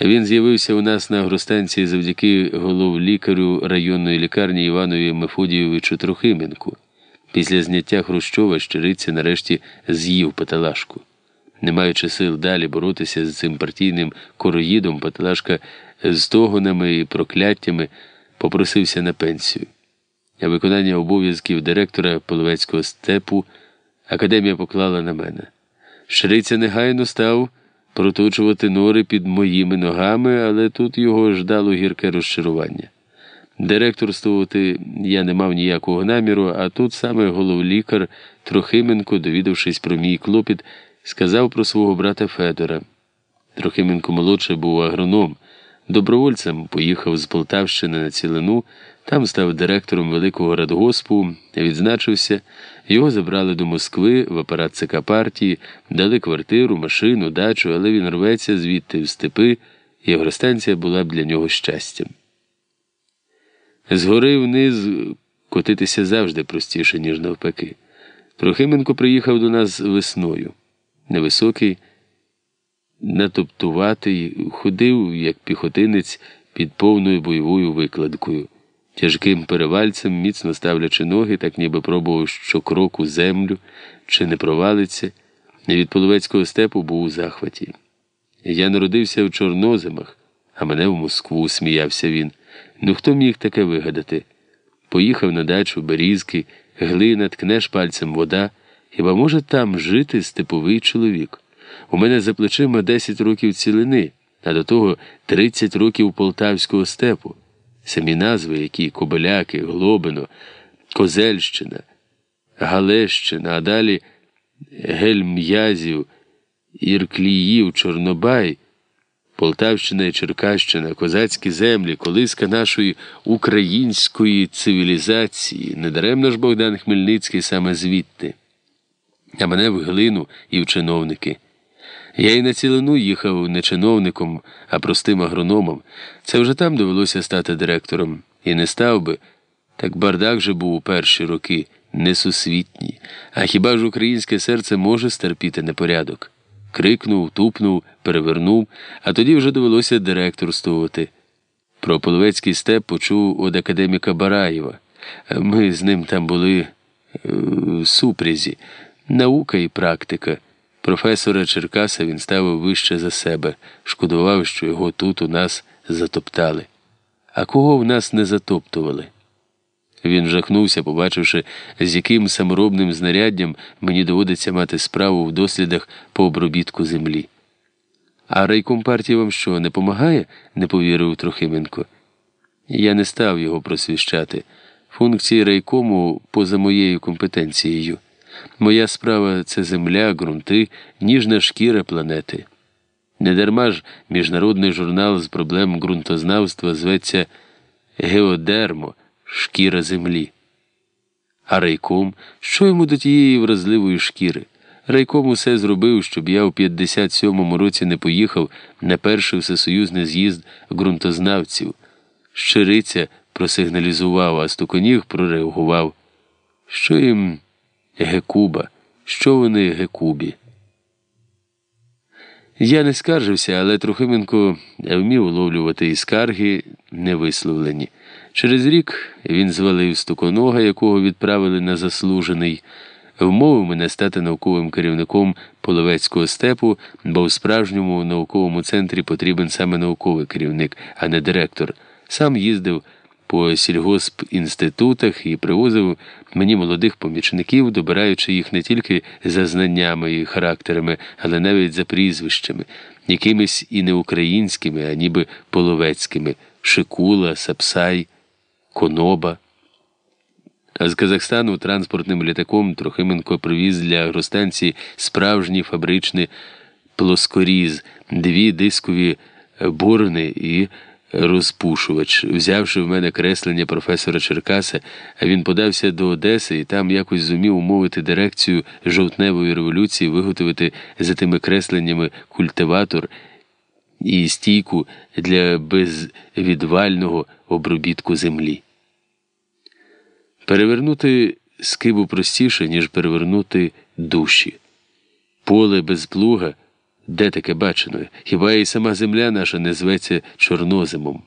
Він з'явився у нас на агростанції завдяки головлікарю районної лікарні Іванові Мефодійовичу Трохименку. Після зняття Хрущова щириця нарешті з'їв Паталашку. Не маючи сил далі боротися з цим партійним короїдом, Паталашка з тогонами і прокляттями попросився на пенсію. А виконання обов'язків директора Половецького степу академія поклала на мене. Шриця негайно став проточувати нори під моїми ногами, але тут його ждало гірке розчарування. Директорствувати я не мав ніякого наміру, а тут саме головлікар Трохименко, довідавшись про мій клопіт, сказав про свого брата Федора. Трохименко молодший був агроном. Добровольцем поїхав з Полтавщини на цілину, там став директором великого радгоспу, відзначився, його забрали до Москви в апарат ЦК партії, дали квартиру, машину, дачу, але він рветься звідти в степи, і агростанція була б для нього щастям. Згори вниз котитися завжди простіше, ніж навпаки. Трохименко приїхав до нас весною. Невисокий, натоптуватий, ходив, як піхотинець, під повною бойовою викладкою, тяжким перевальцем, міцно ставлячи ноги, так ніби пробував щокроку землю, чи не провалиться, від половецького степу був у захваті. Я народився в Чорноземах, а мене в Москву, сміявся він. Ну хто міг таке вигадати? Поїхав на дачу Берізки, глина, ткнеш пальцем вода. Хіба може там жити степовий чоловік? У мене за плечима 10 років цілини, а до того 30 років полтавського степу. Самі назви, які Кобиляки, Глобино, Козельщина, Галещина, а далі Гельм'язів, Іркліїв, Чорнобай. Полтавщина і Черкащина, козацькі землі, колиска нашої української цивілізації. Недаремно ж Богдан Хмельницький саме звідти, а мене в глину і в чиновники. Я і на цілину їхав не чиновником, а простим агрономом. Це вже там довелося стати директором. І не став би. Так бардак же був у перші роки, несусвітній. А хіба ж українське серце може стерпіти непорядок? Крикнув, тупнув, перевернув, а тоді вже довелося директорствувати. Про половецький степ почув від академіка Бараєва. Ми з ним там були в супрязі, наука і практика. Професора Черкаса він ставив вище за себе, шкодував, що його тут у нас затоптали. А кого в нас не затоптували? Він жахнувся, побачивши, з яким саморобним знаряддям мені доводиться мати справу в дослідах по обробітку землі. А райком партії вам що, не помагає? не повірив Трохименко. Я не став його просвіщати. Функції райкому поза моєю компетенцією. Моя справа це земля, ґрунти, ніжна шкіра планети. Недарма ж міжнародний журнал з проблем ґрунтознавства зветься Геодермо шкіра землі. А райком, що йому до тієї вразливої шкіри? Райком усе зробив, щоб я у 57-му році не поїхав на перший всесоюзний з'їзд ґрунтознавців. Щириця просигналізував, а стуконіг прореагував. Що їм гекуба? Що вони гекубі? Я не скаржився, але Трохименко вмів уловлювати і скарги невисловлені. Через рік він звалив стуконога, якого відправили на заслужений, вмовив мене стати науковим керівником половецького степу, бо в справжньому науковому центрі потрібен саме науковий керівник, а не директор. Сам їздив по сільгоспінститутах і привозив мені молодих помічників, добираючи їх не тільки за знаннями і характерами, але навіть за прізвищами, якимись і не українськими, а ніби половецькими Шикула, Сапсай, Коноба. А з Казахстану транспортним літаком Трохименко привіз для агростанції справжній фабричний плоскоріз, дві дискові борни і розпушувач. Взявши в мене креслення професора Черкаса, він подався до Одеси і там якось зумів умовити дирекцію жовтневої революції виготовити за тими кресленнями культиватор і стійку для безвідвального обробітку землі. Перевернути скибу простіше, ніж перевернути душі. Поле без плуга Де таке бачено? Хіба і сама земля наша не зветься чорнозимом?